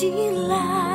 起来。